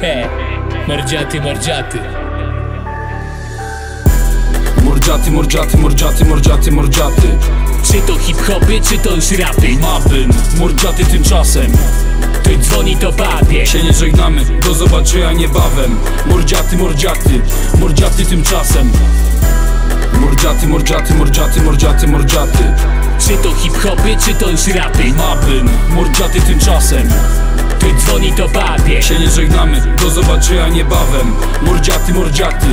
Hehe, mordziaty, mordziaty. Mordziaty, mordziaty, mordziaty, mordziaty, mordziaty Czy to hip-hopy, czy to już rapy? Mapy, mordziaty tymczasem. Ktoś dzwoni to babie. Się nie żegnamy, do zobaczenia niebawem. Mordziaty, mordziaty, mordziaty tymczasem. Mordziaty, mordziaty, mordziaty, mordziaty, mordziaty Czy to hip-hopy, czy to już rapy? Mapy, mordziaty tymczasem Ktoś dzwoni to babie. Się nie żegnamy, do zobaczenia niebawem Mordziaty, mordziaty,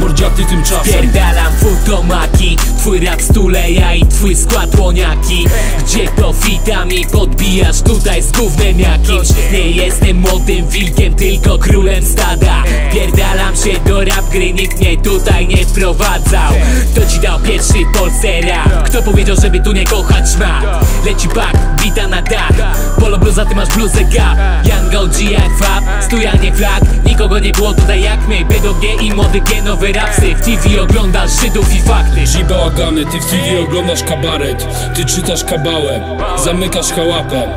mordziaty tymczasem. Pierdalam futomaki Twój rap stuleja i twój skład łoniaki. Gdzie to fitami podbijasz tutaj z gównem jakimś Nie jestem młodym wilkiem, tylko królem stada. Pierdalam się do rap gry, nikt mnie tutaj nie wprowadzał. Kto ci dał pierwszy Polsce rap? Kto powiedział, żeby tu nie kochać ma? Leci pak, bita na dach. Polo bluza, ty masz bluzę gap Young OG jak fab, stojanie flag Nikogo nie było tutaj jak my. BDG i młody G, nowe rapsy. W TV oglądasz Żydów i fakty. Bałagany, ty w TV oglądasz kabaret. Ty czytasz kabałę, zamykasz chałapę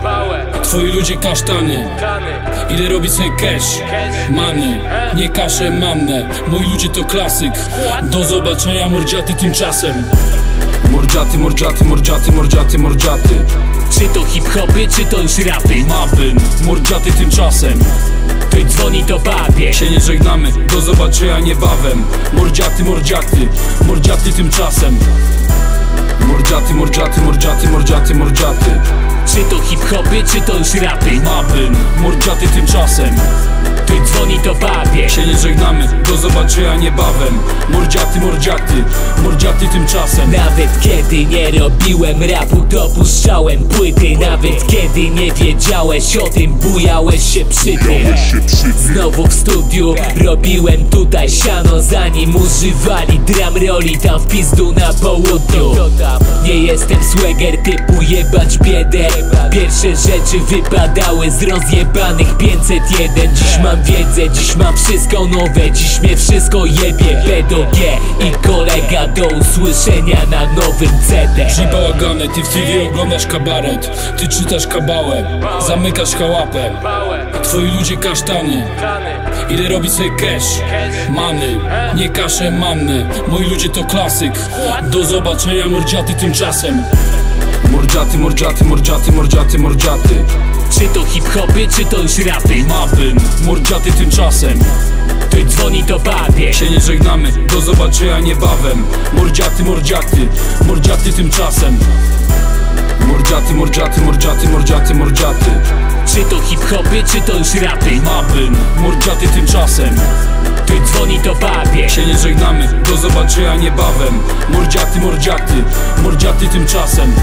Twoi ludzie kasztany Ile robi sobie cash? Many, nie kaszę mannę Moi ludzie to klasyk. Do zobaczenia mordziaty tymczasem. Mordziaty, mordziaty, mordziaty, mordziaty, mordziaty. Czy to hip-hopy, czy to już rapy? Mapy, mordziaty tymczasem. Ktoś dzwoni to babie Się nie żegnamy, do zobaczenia niebawem. Mordziaty, mordziaty, mordziaty tymczasem. Mordziaty, mordziaty, mordziaty, mordziaty, mordziaty Czy to hip-hopy, czy to już rapy? Mapy, mordziaty tymczasem. Ktoś dzwoni to babie. Się nie żegnamy, do zobaczenia niebawem. Mordziaty, mordziaty, mordziaty tymczasem. Nawet kiedy nie robiłem rapu, to puszczałem płyty. Nawet kiedy nie wiedziałeś o tym, bujałeś się przy tym. Znowu w studiu robiłem tutaj siano Zanim używali drum roli tam w pizdu na południu. Nie jestem swagger typu jebać biedę Pierwsze rzeczy wypadały z rozjebanych 501 Dziś mam wiedzę, dziś mam wszystko nowe. Dziś mnie wszystko jebie. PDG i kolega do usłyszenia na nowym CD Ci bałagany, ty w TV oglądasz kabaret. Ty czytasz kabałę, zamykasz chałapę Twoi ludzie kasztany. Ile robi sobie cash? Many, nie kaszę mannę Moi ludzie to klasyk. Do zobaczenia mordziaty tymczasem Mordziaty, mordziaty, mordziaty, mordziaty, mordziaty. Czy to hip-hopy, czy to już rapy? Mapy, mordziaty tymczasem. Ktoś dzwoni to babie. Się nie żegnamy, do zobaczenia niebawem. Mordziaty, mordziaty, mordziaty tymczasem. Mordziaty, mordziaty, mordziaty, mordziaty, mordziaty. Czy to hip-hopy, czy to już rapy? Mapy, mordziaty tymczasem. Ktoś dzwoni to babie. Się nie żegnamy, do zobaczenia niebawem. Mordziaty, mordziaty, mordziaty tymczasem